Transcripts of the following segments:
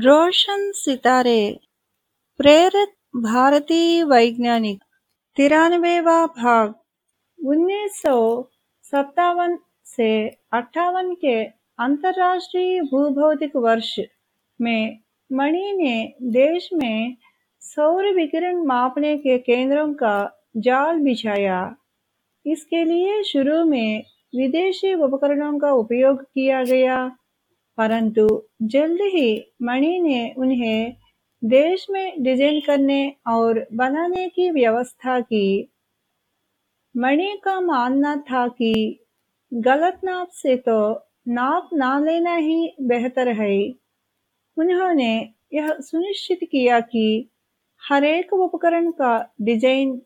रोशन सितारे, प्रेरित भारतीय वैज्ञानिक तिरानवेवा भाग, उन्नीस सौ सत्तावन से अट्ठावन के अंतर्राष्ट्रीय भूभौतिक वर्ष में मणि ने देश में सौर विकिरण मापने के केंद्रों का जाल बिछाया। इसके लिए शुरू में विदेशी उपकरणों का उपयोग किया गया। परंतु जल्द ही मणि ने उन्हें देश में डिज़ाइन करने और बनाने की व्यवस्था की। मणि का मानना था कि गलत नाप से तो नाप ना लेना ही बेहतर है। उन्होंने यह सुनिश्चित किया कि हर एक उपकरण का डिज़ाइन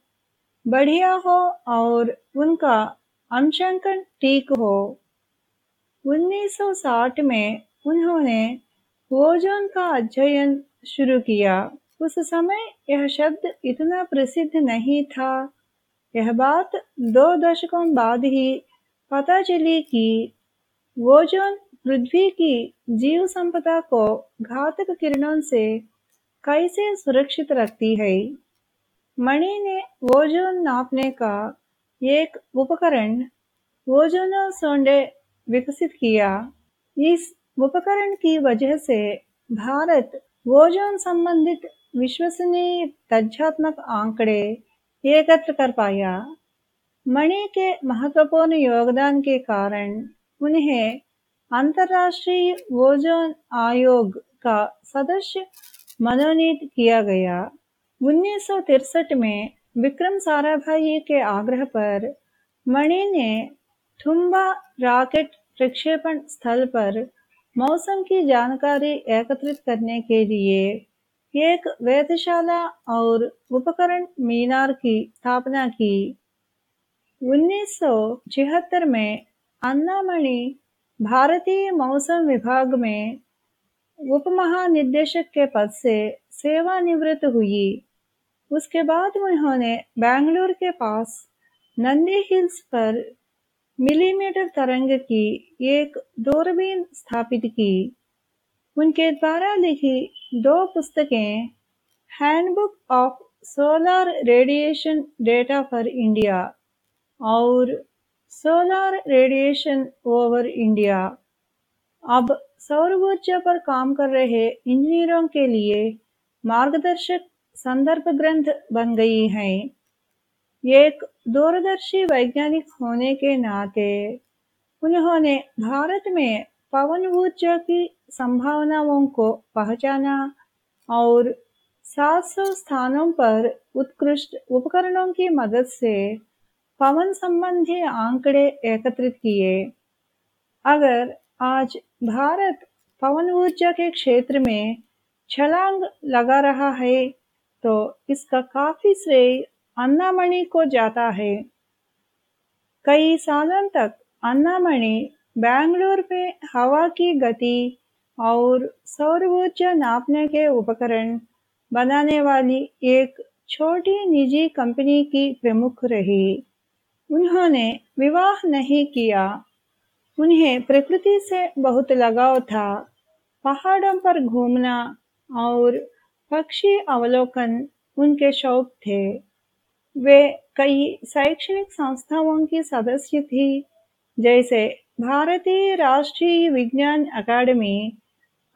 बढ़िया हो और उनका अंशांकन ठीक हो। 1960 में उन्होंने ओजोन का अध्ययन शुरू किया। उस समय यह शब्द इतना प्रसिद्ध नहीं था। यह बात दो दशकों बाद ही पता चली कि ओजोन पृथ्वी की जीव संपदा को घातक किरणों से कैसे सुरक्षित रखती है। मणि ने ओजोन नापने का एक उपकरण ओजोनोसोंडे विकसित किया। इस उपकरण की वजह से भारत ओजोन संबंधित विश्वसनीय तथ्यात्मक आंकड़े एकत्र कर पाया। मणि के महत्वपूर्ण योगदान के कारण उन्हें अंतर्राष्ट्रीय ओजोन आयोग का सदस्य मनोनीत किया गया। उन्नीस में विक्रम साराभाई के आग्रह पर मणि ने थुम्बा रॉकेट प्रक्षेपण स्थल पर मौसम की जानकारी एकत्रित करने के लिए एक वेधशाला और उपकरण मीनार की स्थापना की। उन्नीस सौ छिहत्तर में अन्ना मणि भारतीय मौसम विभाग में उप महानिदेशक के पद से सेवानिवृत्त हुई। उसके बाद उन्होंने बेंगलुरु के पास नंदी हिल्स पर मिलीमीटर तरंग की एक दूरबीन स्थापित की। उनके द्वारा लिखी दो पुस्तकें handbook of solar radiation data for India और सोलर रेडिएशन ओवर इंडिया अब सौर ऊर्जा पर काम कर रहे इंजीनियरों के लिए मार्गदर्शक संदर्भ ग्रंथ बन गई हैं। एक दूरदर्शी वैज्ञानिक होने के नाते उन्होंने भारत में पवन ऊर्जा की संभावनाओं को पहचाना और 700 स्थानों पर उत्कृष्ट उपकरणों की मदद से पवन संबंधी आंकड़े एकत्रित किए। अगर आज भारत पवन ऊर्जा के क्षेत्र में छलांग लगा रहा है तो इसका काफ़ी श्रेय अन्नामणि को जाता है। कई सालों तक अन्नामणि बेंगलुरु में हवा की गति और सौर ऊर्जा नापने के उपकरण बनाने वाली एक छोटी निजी कंपनी की प्रमुख रही। उन्होंने विवाह नहीं किया। उन्हें प्रकृति से बहुत लगाव था। पहाड़ों पर घूमना और पक्षी अवलोकन उनके शौक थे। वे कई शैक्षणिक संस्थाओं की सदस्य थी, जैसे भारतीय राष्ट्रीय विज्ञान अकादमी,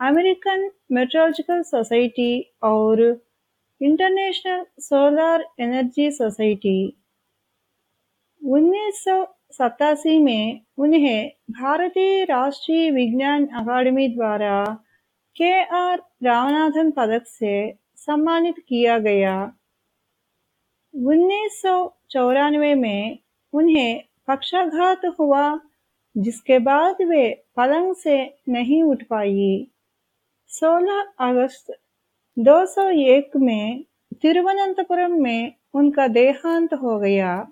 अमेरिकन मेट्रोलॉजिकल सोसाइटी और इंटरनेशनल सोलर एनर्जी सोसाइटी। उन्नीस सौ सतासी में उन्हें भारतीय राष्ट्रीय विज्ञान अकादमी द्वारा के आर रामनाथन पदक से सम्मानित किया गया। उन्नीस में उन्हें पक्षाघात हुआ, जिसके बाद वे पलंग से नहीं उठ पाई। 16 अगस्त 201 में तिरुवनंतपुरम में उनका देहांत हो गया।